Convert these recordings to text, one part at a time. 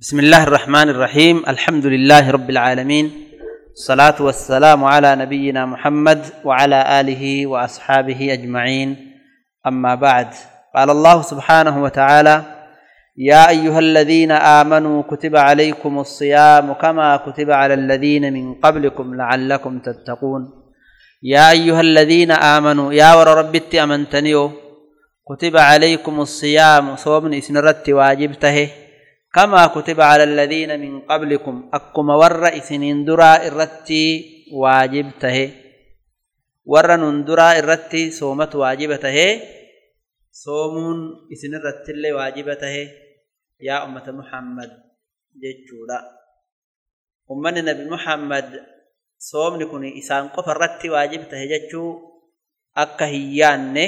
بسم الله الرحمن الرحيم الحمد لله رب العالمين الصلاة والسلام على نبينا محمد وعلى آله وأصحابه أجمعين أما بعد قال الله سبحانه وتعالى يا أيها الذين آمنوا كتب عليكم الصيام كما كتب على الذين من قبلكم لعلكم تتقون يا أيها الذين آمنوا يا ور ربي أمنتنيو كتب عليكم الصيام صوم إسنرت واجبته كما كتب على الذين من قبلكم أكما ور إسنين درا إرتي واجبته ور نندرا إرتي صومت واجبته صومون إسنرت اللي واجبته يا أمة محمد ججولا أمة نبي محمد صومني كوني إسان قف الرت واجبته ججو أكا هيانne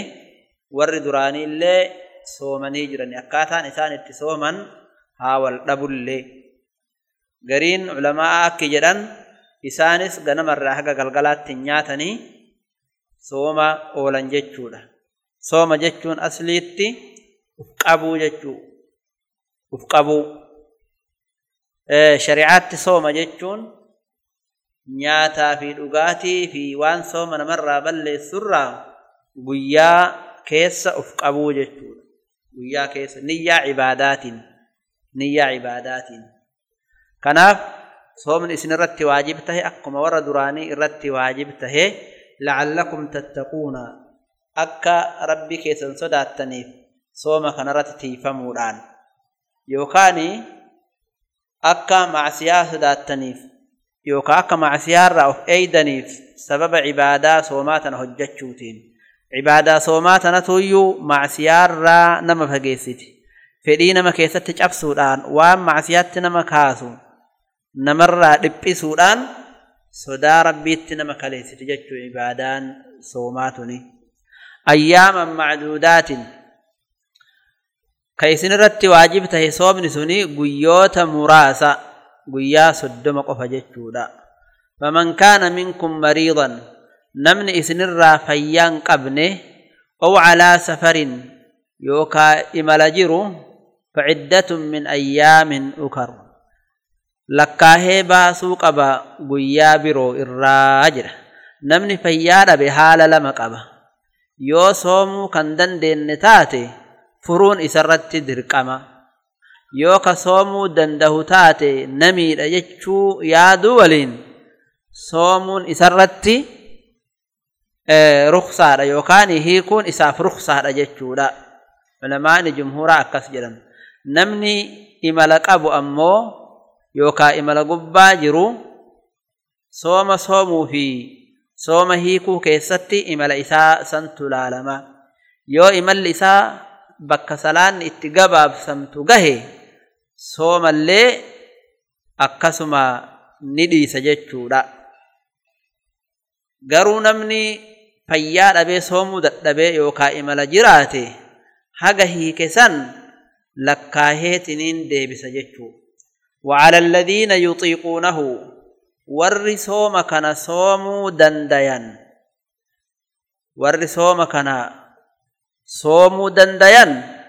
warri duraanii illee soomanii jirani akkaataan isaan itti sooman haa wal dhabullee. Gariin ulamaa akki jedhan isaanis ganamarraa haga galgalaatti nyaatanii sooma oolan jechuudha. Sooma jechuun asliitti uf qabuu jechuu uf qabuu. Shari'aatti sooma jechuun nyaataa fi dhugaatii fi waan sooma namarraa balleessurraa guyyaa keessa uf qabuu jechuudha. Guyyaa keessa niyyaa cibaadaatiin نية عبادات كناف صوم إسن رت واجبته أقم ور دراني رت واجبته لعلكم تتقون أكا ربي كيسن صدات تنيف صوم كنرت يوكاني أكا مع سياس تنيف يوكا أكا مع سيارة أي دنيف سبب عبادة صومات نهجت شوتين عبادة صومات نتويو مع سيارة نمفقيسيتي fedhii nama keessatti cabsuudhaan waan macsiyaatti nama kaasu namarraa dhiphisuudhaan sodaa rabbiitti nama kaleessiti jechuu cibaadaan soomaa tuni ayyaaman macduudaatin ka isin irratti waajib tahe soomni suni guyyoota muraasa guyyaa soddoma qofa jechuudha faman kaana minkum mariidan namni isinirraa fayyaan qabne ow calaa safarin yookaa imala jiru lakkaahee baasuu qaba guyyaa biroo irraa jira namni fayyaa dhabe haala lama qaba yoo soomuu kan dandeenne taate furuun isarratti dirqama yoo ka soomuu dandahu taate namiidha jechuu yaaduu waliin soomuun isarratti ruksaadha yookaan hiikuun isaaf ruksaadha jechuudha ulamaani jumhuuraa akkas jedhan namni imala qabu ammoo yookaan imala gubbaa jiru sooma soomuu fi sooma hiikuu keessatti imala isaa santu laalama yoo imalli isaa bakka salaanni itti gabaabsamtu gahe soomallee akkasuma ni dhiisa jechuudha garuu namni fayyaa dhabee soomuu dadhabee yookaan imala jiraate haga hiike san deebisa jechuu وعلى الذين يطيقونه ور صوم كان صوموا دنديان. ور صوم كان صوموا دنديان.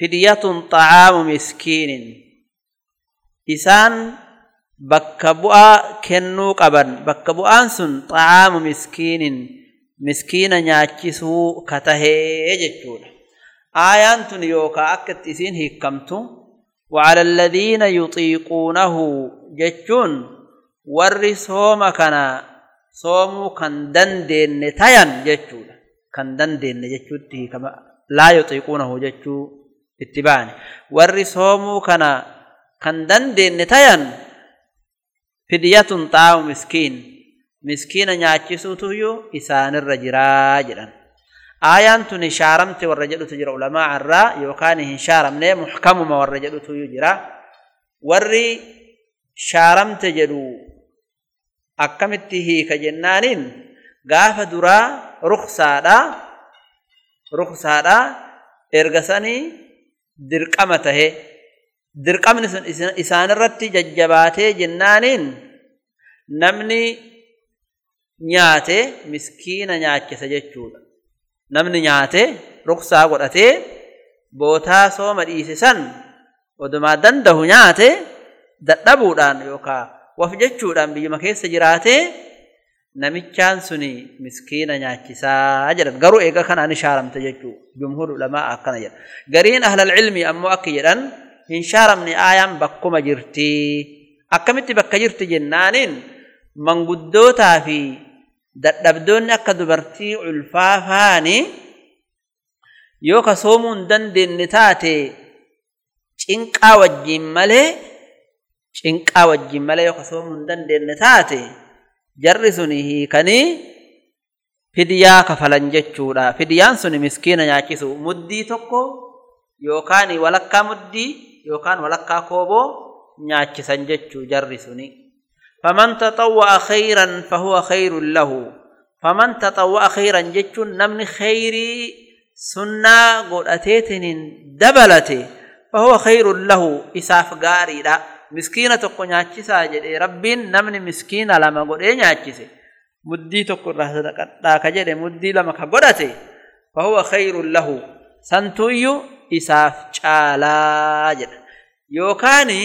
فدية طعام مسكين. إسان بكبؤا كنو قبن بكبؤان سن طعام مسكين. مسكين نياچسو كته جچودا آيان تن يوكا أكت إسين هكمتو وعلى الذين يطيقونه جچون ور صوم كان صومو كان دندن تيان جچودا كان دندن جچوتي كما لا يطيقونه جچو اتبان ور صومو كان كان دندن تيان فدية طعام مسكين مسكين نياچسوتو aayaan tun shaaramte warra jedhutu jira ulamaa irraa yookaan hin shaaramne muxkamuma warra jedhutu jira. Warri shaaramte jedhu akkamitti hiika jennaaniin gaafa duraa ruksaadha ruksaadha erga sanii dirqama tahe. Dirqamni sun isaanirratti jajjabaatee jennaaniin namni nyaate miskiina nyaachisa jechuudha. Namni nyaate ruksaa godhatee bootaa sooma dhiise san odumaa dandahu nyaate dadhabuudhaan yookaan waf jechuudhaan biyyuma keessa jiraatee namichaan suni miskiina nyaachisaa jedhan garuu eega kanaan ishaaramte jechuu jumhur ulamaa akkana jedhan gariin ahlal cilmii ammoo akka jedhan hin shaaramne aayaan bakkuma jirtii akkamitti bakka jirti jennaaniin manguddootaa fi dadhabdoonni akka dubartii ulfaafaani yoo ka soomuu hin dandeenye taate cinqaa wajjiin malee cinqaa wajjiin malee yoo ka soomuu hin dandeenye taate jarri suni hiikanii fidiyaa kafalan jechuudha. Fidiyaan suni miskiina nyaachisu muddii tokko yookaan walakkaa muddii yookaan walakkaa kooboo nyaachisan jechuu jarri suni khayran fahuwa khayrun lahu faman taxawwa'a khayran jechuun namni khayrii sunnaa godhateetiniin dabalate fahuwa khayrun lahu isaaf gaariidha miskiina tokko nyaachisaa jedhe rabbiin namni miskiina lama godhee nyaachise muddii tokko irraa sadaqadhaa ka jedhe muddii lama ka godhate fahuwa khayrun lahu santuuyyu isaaf caalaa jedha yookaani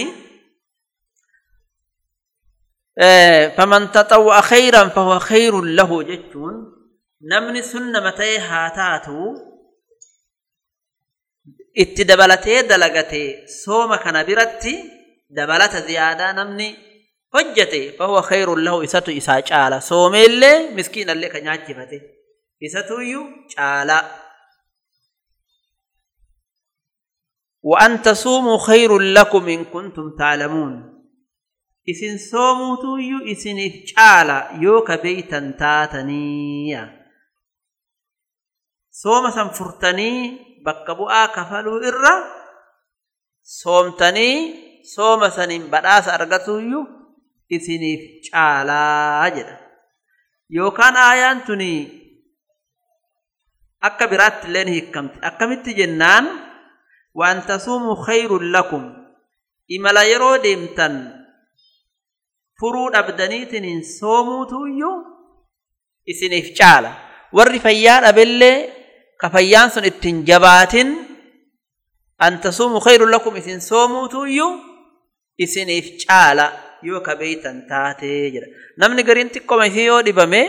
faman taxawwa'a khayran fahuwa khayrun lahu jechuun namni sunnama ta'e haa taatu itti dabalatee dalagatee sooma kana biratti dabalata ziyaadaa namni hojjate fahuwa khayrun lahu isatu isaa caala soomeellee miskiinallee ka nyaachifate isatuyyuu caala وأن تصوموا خير لكم إن كنتم تعلمون isin soomuutuyyuu isiniif caala yoo ka beeytan taataniiya sooma san furtanii bakka bu'aa kafaluu irra. Soomtanii sooma saniin badhaasa argatuyyuu isiniif caalaa jedha yookaan aayaan tunii akka biraatti illee ni akkamitti jennaan waan tasuumuu khayrun lakum. Imala yeroo deemtan أبدانيتن صوموا تويو إسن إفعالا warri fayyaan abillee ka fayyaan sun ittiin jabaatin an tasuumu khayrun lakum isin soomuutuyyuu isiniif caala yoo ka beeytan taatee jedha namni gariin xiqqoma isii yoo dhibame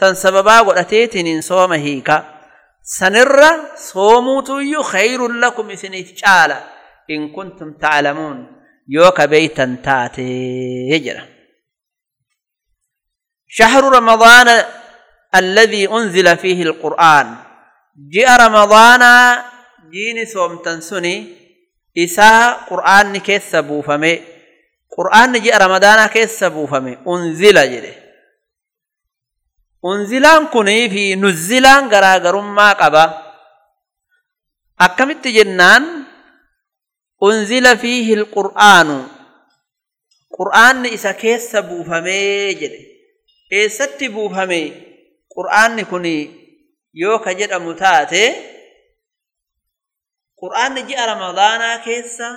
san sababaa godhateetiniin sooma hiika sanirra soomuutuyyuu khayrun lakum isiniif caala in kuntum ta'lamuun yoo ka beeytan taatee jedha شهر رمضان الذي أنزل فيه القرآن. جاء رمضان جين سومتن سني إساء قرآن كيس بوفمي قرآن جاء رمضان كيس بوفمي أنزل جده. أنزلان كني في نزلان غراغرم ما قبا. أكمت جنان أنزل فيه القرآن. قرآن إسا كيس بوفمي جده. eessatti buufame qur'aanni kun yoo ka jedhamu taate qur'aanni ji'a ramadaanaa keessa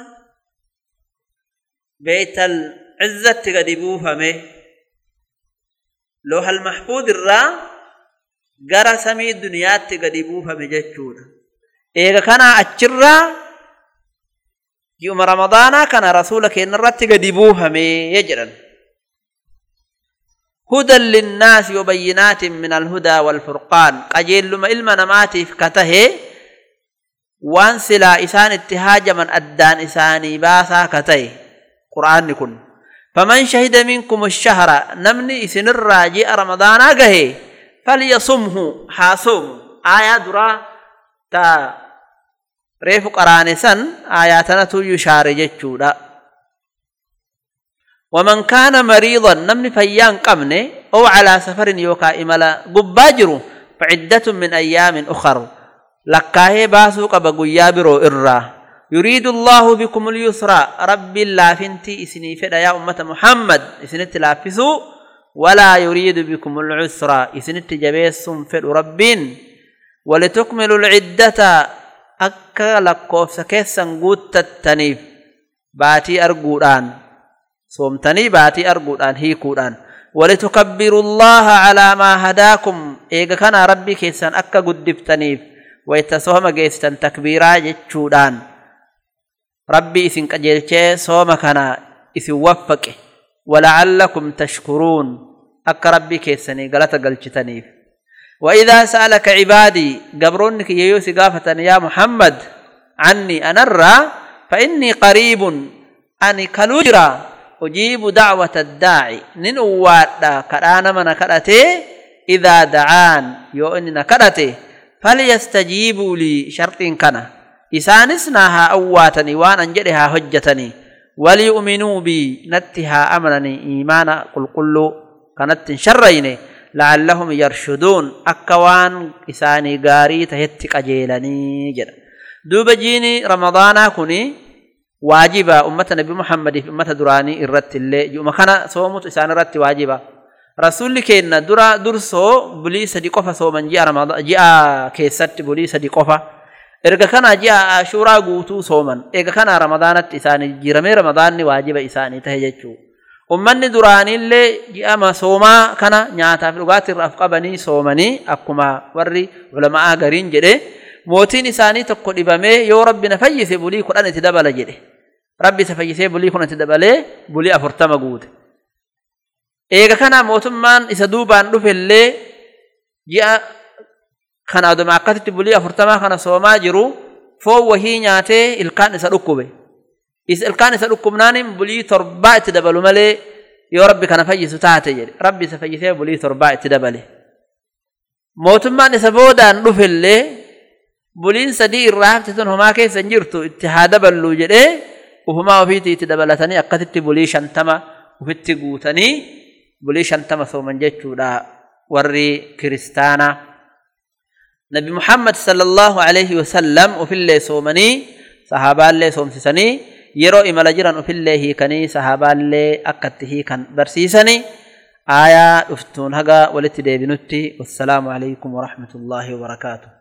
beeytal cizzatti gadi buufame loohal mahfuud irraa gara samii duniyaatti gadi buufame jechuudha. Eega kanaa achirraa ji'uma ramadaanaa kana rasuula keenya irratti gadi buufame jedhan. هدى للناس وبينات من الهدى والفرقان. قجيل لما إلما نماتي في كته وان سلا إسان اتهاج من أدان إساني باسا كته قرآن كن فمن شهد منكم الشهر نمني إسن الراجي رمضان أجه فليصمه حاسوم آية درا تا ريف قرانسا آياتنا تو يشار جتشودا ومن كان مريضا نمني فيان قمني أو على سفر يوكا إملا قباجر فعدة من أيام أخر. لكاه باسو قبقيا برو إرّا. يريد الله بكم اليسرى. رب الله فنتي إسني فدا يا أمة محمد. إسني تلافسوا ولا يريد بكم العسرى. إسني تجبيسم في رب ولتكملوا العدة. أكا لكوف سكيسا قوت التنيف. باتي أرقودان. صومتني باتي أرجو أن هي كوران ولتكبر الله على ما هداكم إيجا كان ربي كيسان أكا قدبتني ويتسوهم جيستان تكبيرا جتشودان ربي إسن كجيلتي سوما كان إسن وفك ولعلكم تشكرون أكا ربي كيساني غلطة غلطتني وإذا سألك عبادي قبرونك ييوسي قافة يا محمد عني أنرى فإني قريب أني كالوجرى أجيب دعوة الداعي. ننوات كرانا من كرته إذا دعان. يو إننا فليستجيبوا لي شرط كنا. إسانسناها أواتني. وان أنجلها هجتني وليؤمنوا بي. نتها أمنني إيمانا قل قلوا كانت شريني. لعلهم يرشدون. أكوان إساني غاري تهتك أجيلني جدا. دوب جيني رمضانا كوني. واجبا أمة نبي محمد في أمة دراني الرت اللي يوم كان صومت إسان الرت واجبا رسول كينا درا درسو بلي سدي قفا صومن جاء رمضان جاء كيست بلي سدي قفا erga kana ji'a ashuuraa guutuu sooman eega kana ramadaanatti isaanii jiramee ramadaanni waajiba isaanii tahe jechuu ummanni duraaniillee ji'ama soomaa kana nyaataaf dhugaatii irraaf qabanii soomanii akkuma warri ulamaa gariin jedhe mootiin isaanii tokko dhibamee yoo rabbi na fayyise bulii kudhan itti rabbi isa fayyisee bulii kudhan itti dabalee bulii afurtama guute eega kana mootummaan isa duubaan dhufellee ji'a kana aduma akkasitti bulii afurtamaa kana soomaa jiru foon wahii nyaatee ilkaan isa dhukkube ilkaan isa dhukkubnaanin bulii torbaa itti dabalu malee yoo rabbi kana fayyisu taate jedhe rabbi isa fayyisee bulii torbaa itti dabale mootummaan isa boodaan dhufellee buliin sadii irraa hafte tun homaa keessa hin jirtu itti haa daballu jedhee ufumaa ofiitii itti dabalatanii akkasitti bulii shantama ufitti guutanii bulii shantama sooman jechuudha warri kiristaanaa وسلم وفي الله صومني صحابة الله صومسسني يرو إمال جران وفي الله كني صحابة الله أكته كان برسيسني. آية أفتون هقا ولتدي بنتي والسلام عليكم ورحمة الله وبركاته.